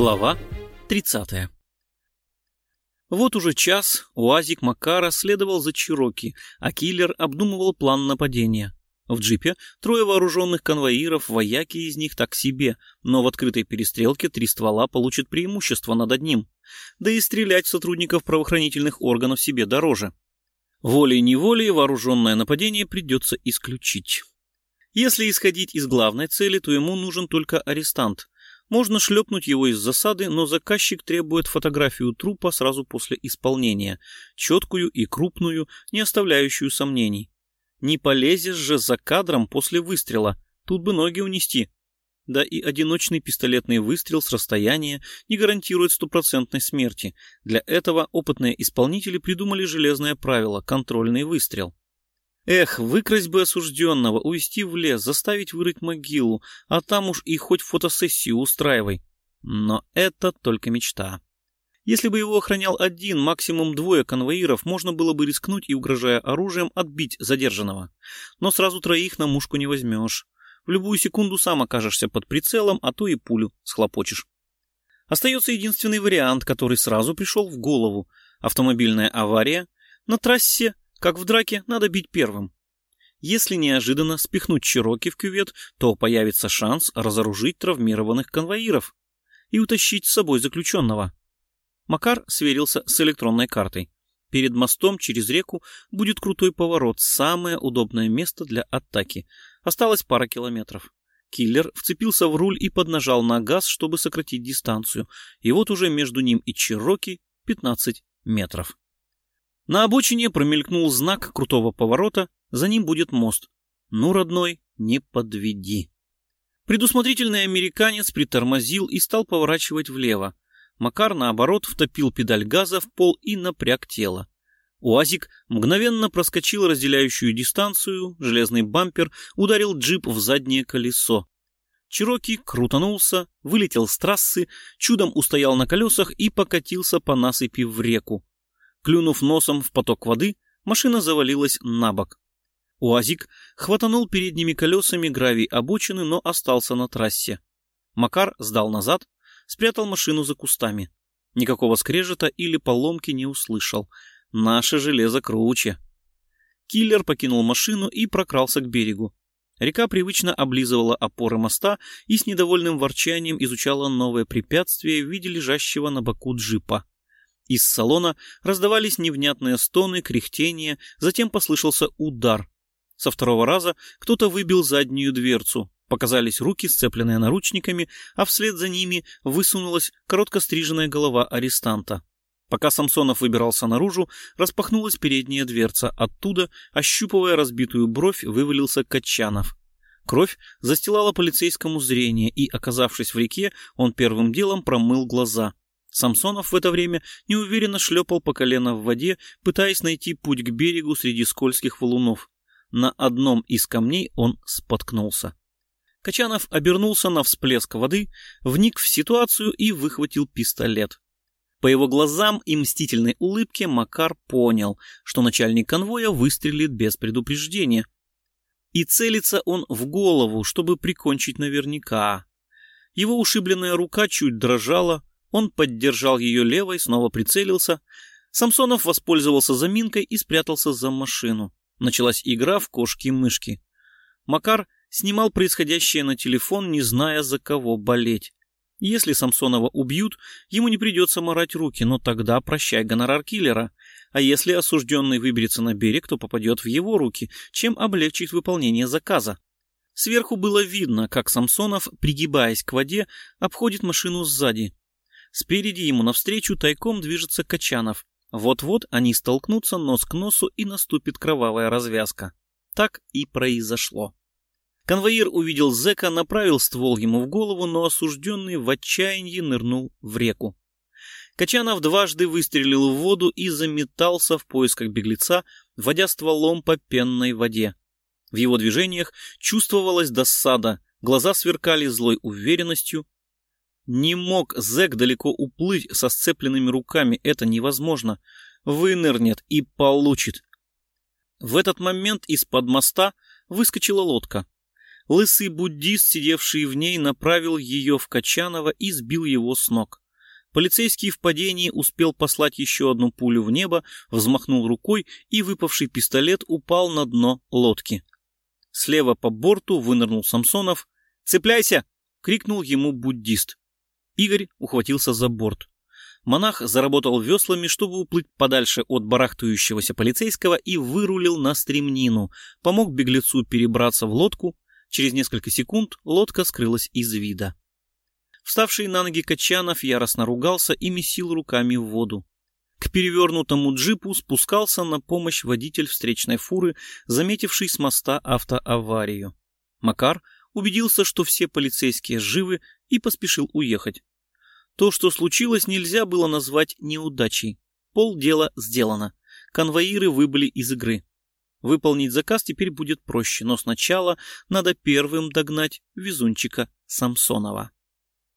Глава 30 Вот уже час УАЗик Макара следовал за Чироки, а киллер обдумывал план нападения. В джипе трое вооруженных конвоиров, вояки из них так себе, но в открытой перестрелке три ствола получат преимущество над одним. Да и стрелять сотрудников правоохранительных органов себе дороже. Волей-неволей вооруженное нападение придется исключить. Если исходить из главной цели, то ему нужен только арестант. Можно шлепнуть его из засады, но заказчик требует фотографию трупа сразу после исполнения, четкую и крупную, не оставляющую сомнений. Не полезешь же за кадром после выстрела, тут бы ноги унести. Да и одиночный пистолетный выстрел с расстояния не гарантирует стопроцентной смерти. Для этого опытные исполнители придумали железное правило – контрольный выстрел. Эх, выкрасть бы осужденного, увести в лес, заставить вырыть могилу, а там уж и хоть фотосессию устраивай. Но это только мечта. Если бы его охранял один, максимум двое конвоиров, можно было бы рискнуть и, угрожая оружием, отбить задержанного. Но сразу троих на мушку не возьмешь. В любую секунду сам окажешься под прицелом, а то и пулю схлопочешь. Остается единственный вариант, который сразу пришел в голову. Автомобильная авария. На трассе, как в драке, надо бить первым. Если неожиданно спихнуть Чироки в кювет, то появится шанс разоружить травмированных конвоиров и утащить с собой заключенного. Макар сверился с электронной картой. Перед мостом через реку будет крутой поворот, самое удобное место для атаки. Осталось пара километров. Киллер вцепился в руль и поднажал на газ, чтобы сократить дистанцию. И вот уже между ним и Чироки 15 метров. На обочине промелькнул знак крутого поворота, за ним будет мост. Ну, родной, не подведи. Предусмотрительный американец притормозил и стал поворачивать влево. Макар, наоборот, втопил педаль газа в пол и напряг тело. УАЗик мгновенно проскочил разделяющую дистанцию, железный бампер ударил джип в заднее колесо. Чироки крутанулся, вылетел с трассы, чудом устоял на колесах и покатился по насыпи в реку. Клюнув носом в поток воды, машина завалилась на бок. УАЗик хватанул передними колесами гравий обочины, но остался на трассе. Макар сдал назад, спрятал машину за кустами. Никакого скрежета или поломки не услышал. Наше железо круче. Киллер покинул машину и прокрался к берегу. Река привычно облизывала опоры моста и с недовольным ворчанием изучала новое препятствие в виде лежащего на боку джипа. Из салона раздавались невнятные стоны, кряхтения, затем послышался удар. Со второго раза кто-то выбил заднюю дверцу. Показались руки, сцепленные наручниками, а вслед за ними высунулась короткостриженная голова арестанта. Пока Самсонов выбирался наружу, распахнулась передняя дверца. Оттуда, ощупывая разбитую бровь, вывалился Качанов. Кровь застилала полицейскому зрение, и, оказавшись в реке, он первым делом промыл глаза. Самсонов в это время неуверенно шлепал по колено в воде, пытаясь найти путь к берегу среди скользких валунов. На одном из камней он споткнулся. Качанов обернулся на всплеск воды, вник в ситуацию и выхватил пистолет. По его глазам и мстительной улыбке Макар понял, что начальник конвоя выстрелит без предупреждения. И целится он в голову, чтобы прикончить наверняка. Его ушибленная рука чуть дрожала, он поддержал ее левой, снова прицелился. Самсонов воспользовался заминкой и спрятался за машину. Началась игра в кошки-мышки. Макар снимал происходящее на телефон, не зная, за кого болеть. Если Самсонова убьют, ему не придется морать руки, но тогда прощай гонорар киллера. А если осужденный выберется на берег, то попадет в его руки, чем облегчит выполнение заказа. Сверху было видно, как Самсонов, пригибаясь к воде, обходит машину сзади. Спереди ему навстречу тайком движется Качанов. Вот-вот они столкнутся нос к носу и наступит кровавая развязка. Так и произошло. Конвоир увидел зэка, направил ствол ему в голову, но осужденный в отчаянии нырнул в реку. Качанов дважды выстрелил в воду и заметался в поисках беглеца, водя стволом по пенной воде. В его движениях чувствовалась досада, глаза сверкали злой уверенностью. Не мог зэк далеко уплыть со сцепленными руками, это невозможно. Вынырнет и получит. В этот момент из-под моста выскочила лодка. Лысый буддист, сидевший в ней, направил ее в Качанова и сбил его с ног. Полицейский в падении успел послать еще одну пулю в небо, взмахнул рукой, и выпавший пистолет упал на дно лодки. Слева по борту вынырнул Самсонов. «Цепляйся!» — крикнул ему буддист. Игорь ухватился за борт. Монах заработал веслами, чтобы уплыть подальше от барахтающегося полицейского и вырулил на стремнину, помог беглецу перебраться в лодку. Через несколько секунд лодка скрылась из вида. Вставший на ноги Качанов яростно ругался и месил руками в воду. К перевернутому джипу спускался на помощь водитель встречной фуры, заметивший с моста автоаварию. Макар убедился, что все полицейские живы, и поспешил уехать. То, что случилось, нельзя было назвать неудачей. Полдела сделано. Конвоиры выбыли из игры. Выполнить заказ теперь будет проще, но сначала надо первым догнать везунчика Самсонова.